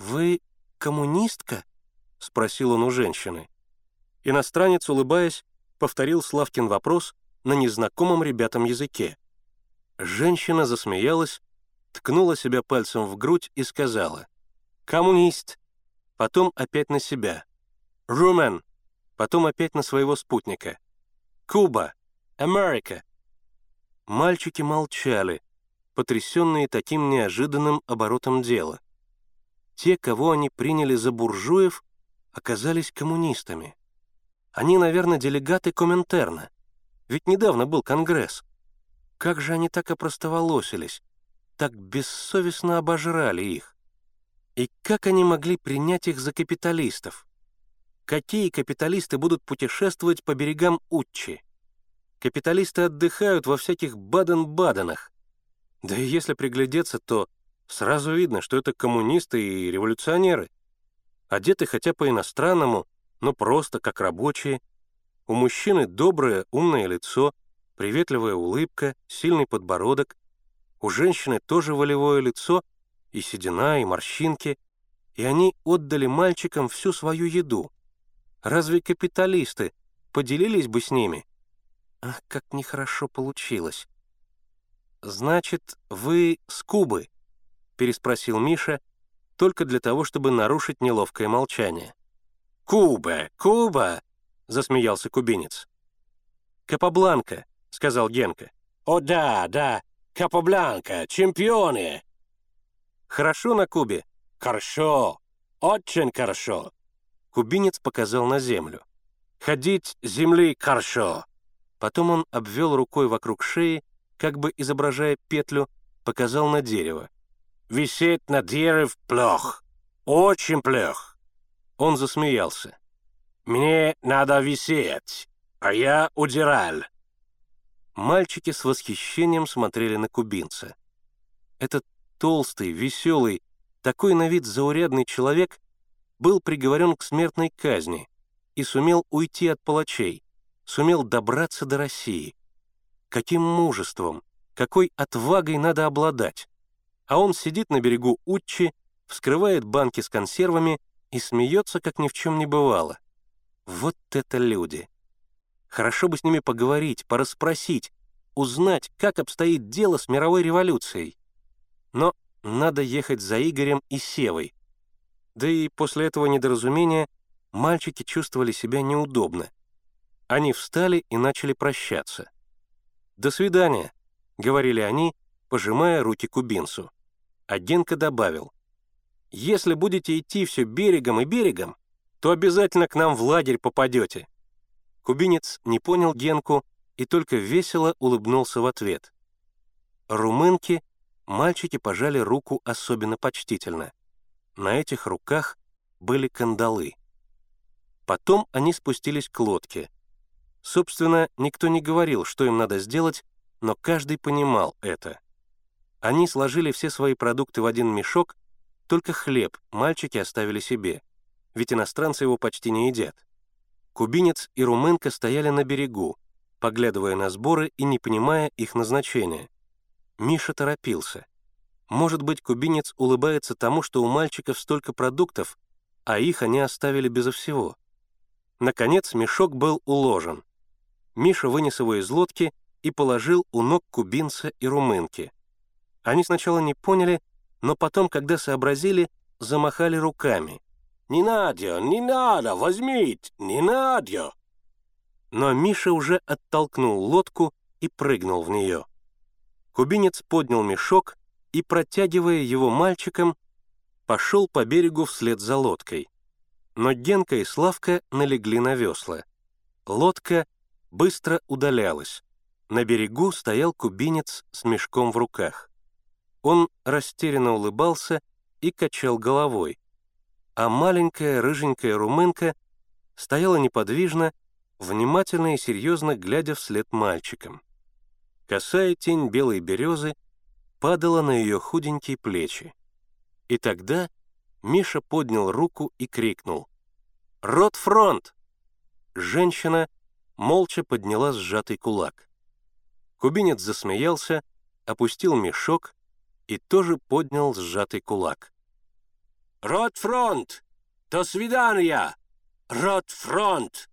«Вы коммунистка?» — спросил он у женщины. Иностранец, улыбаясь, повторил Славкин вопрос на незнакомом ребятам языке. Женщина засмеялась, ткнула себя пальцем в грудь и сказала «Коммунист!» Потом опять на себя «Румен!» Потом опять на своего спутника «Куба! Америка!» Мальчики молчали, потрясенные таким неожиданным оборотом дела. Те, кого они приняли за буржуев, оказались коммунистами. Они, наверное, делегаты Коминтерна. Ведь недавно был Конгресс. Как же они так опростоволосились, так бессовестно обожрали их? И как они могли принять их за капиталистов? Какие капиталисты будут путешествовать по берегам Утчи? Капиталисты отдыхают во всяких Баден-Баденах. Да и если приглядеться, то сразу видно, что это коммунисты и революционеры. Одеты хотя по-иностранному, но просто как рабочие. У мужчины доброе, умное лицо, приветливая улыбка, сильный подбородок. У женщины тоже волевое лицо, и седина, и морщинки. И они отдали мальчикам всю свою еду. Разве капиталисты поделились бы с ними? Ах, как нехорошо получилось. «Значит, вы с Кубы?» — переспросил Миша, только для того, чтобы нарушить неловкое молчание. «Куба! Куба!» — засмеялся кубинец. «Капабланка», — сказал Генка. «О да, да, Капабланка, чемпионы!» «Хорошо на Кубе?» «Хорошо, очень хорошо!» Кубинец показал на землю. «Ходить земли хорошо!» Потом он обвел рукой вокруг шеи, как бы изображая петлю, показал на дерево. «Висеть на дерев плох, очень плох!» Он засмеялся. «Мне надо висеть, а я удирал». Мальчики с восхищением смотрели на кубинца. Этот толстый, веселый, такой на вид заурядный человек был приговорен к смертной казни и сумел уйти от палачей, сумел добраться до России. Каким мужеством, какой отвагой надо обладать. А он сидит на берегу Утчи, вскрывает банки с консервами и смеется, как ни в чем не бывало. Вот это люди! Хорошо бы с ними поговорить, порасспросить, узнать, как обстоит дело с мировой революцией. Но надо ехать за Игорем и Севой. Да и после этого недоразумения мальчики чувствовали себя неудобно. Они встали и начали прощаться. «До свидания», — говорили они, пожимая руки кубинцу. Генка добавил — если будете идти все берегом и берегом, то обязательно к нам в лагерь попадете». Кубинец не понял Генку и только весело улыбнулся в ответ. Румынки мальчики пожали руку особенно почтительно. На этих руках были кандалы. Потом они спустились к лодке. Собственно, никто не говорил, что им надо сделать, но каждый понимал это. Они сложили все свои продукты в один мешок только хлеб мальчики оставили себе, ведь иностранцы его почти не едят. Кубинец и румынка стояли на берегу, поглядывая на сборы и не понимая их назначения. Миша торопился. Может быть, кубинец улыбается тому, что у мальчиков столько продуктов, а их они оставили безо всего. Наконец мешок был уложен. Миша вынес его из лодки и положил у ног кубинца и румынки. Они сначала не поняли, но потом, когда сообразили, замахали руками. «Не надо, не надо, возьмите, не надо!» Но Миша уже оттолкнул лодку и прыгнул в нее. Кубинец поднял мешок и, протягивая его мальчикам, пошел по берегу вслед за лодкой. Но Генка и Славка налегли на весла. Лодка быстро удалялась. На берегу стоял кубинец с мешком в руках. Он растерянно улыбался и качал головой, а маленькая рыженькая румынка стояла неподвижно, внимательно и серьезно глядя вслед мальчикам. Косая тень белой березы падала на ее худенькие плечи. И тогда Миша поднял руку и крикнул «Рот-фронт!» Женщина молча подняла сжатый кулак. Кубинец засмеялся, опустил мешок и тоже поднял сжатый кулак. «Ротфронт! До свидания! Ротфронт!»